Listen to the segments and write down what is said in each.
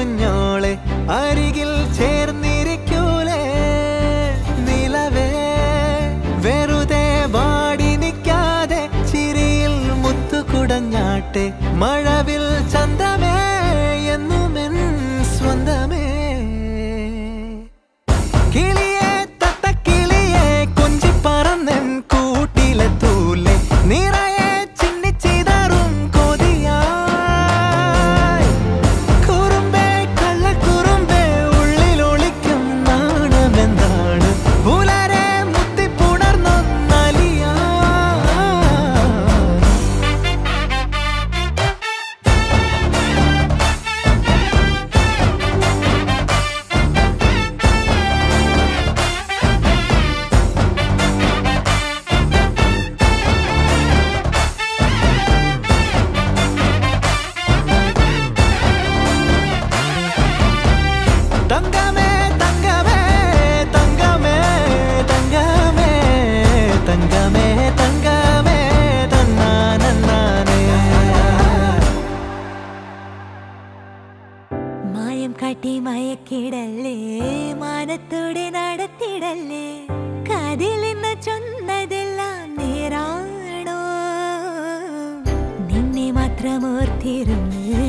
കുഞ്ഞോളെ അരികിൽ ചേർന്നിരിക്കൂലേ? നിലവേ വെറുതെ വാടി നിൽക്കാതെ ചിരിയിൽ മുത്തുകുടഞ്ഞാട്ടെ മഴവിൽ ചന്തമേ എന്നുമെൻ സ്വന്തമേ. മയക്കിടല്ലേ മാനത്തോടെ നടത്തിടല്ലേ? കതിലെന്ന് ചൊന്നതെല്ലാം നേരാണോ? നിന്നെ മാത്രം ഓർത്തിരുന്ന്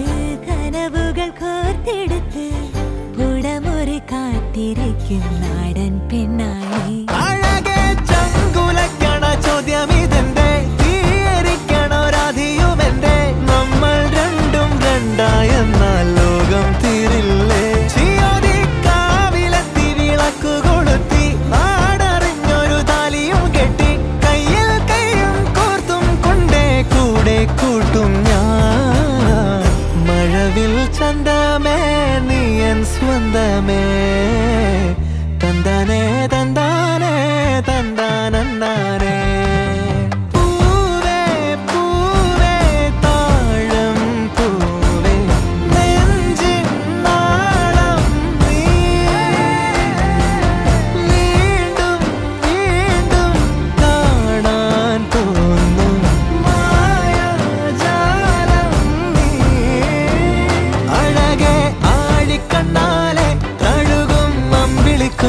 കനവുകൾ കോർത്തെടുത്ത് പുടമുറി കാത്തിരിക്കും നാടൻ പെണ്ണായി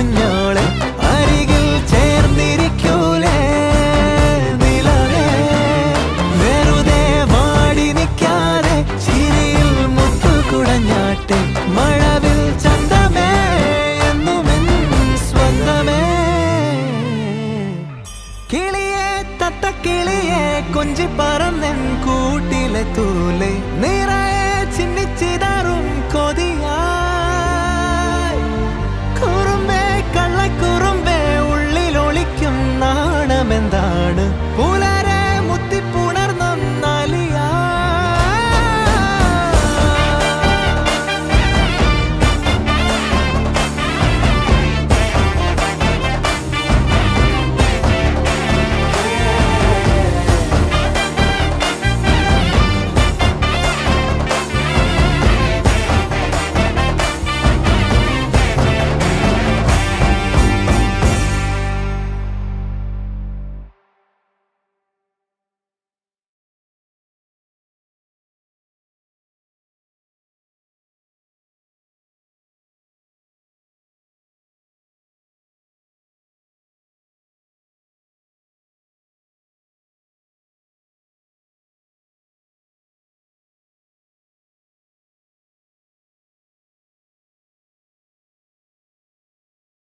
അമ്പിളിക്കുഞ്ഞോളെ അരികിൽ ചേർന്നിരിക്കൂലേ? നിലവേ വെറുതെ വാടി നിൽക്കാതെ ചിരിയിൽ മുത്തുകുടഞ്ഞാട്ടെ മഴവിൽ ചന്തമേ എന്നുമെൻ സ്വന്തമേ. കിളിയെ തത്തക്കിളിയെ കൊഞ്ചി പറന്നെൻ കൂട്ടിലെ തൂലെ നിറയെ ചിന്നിച്ചിതാറും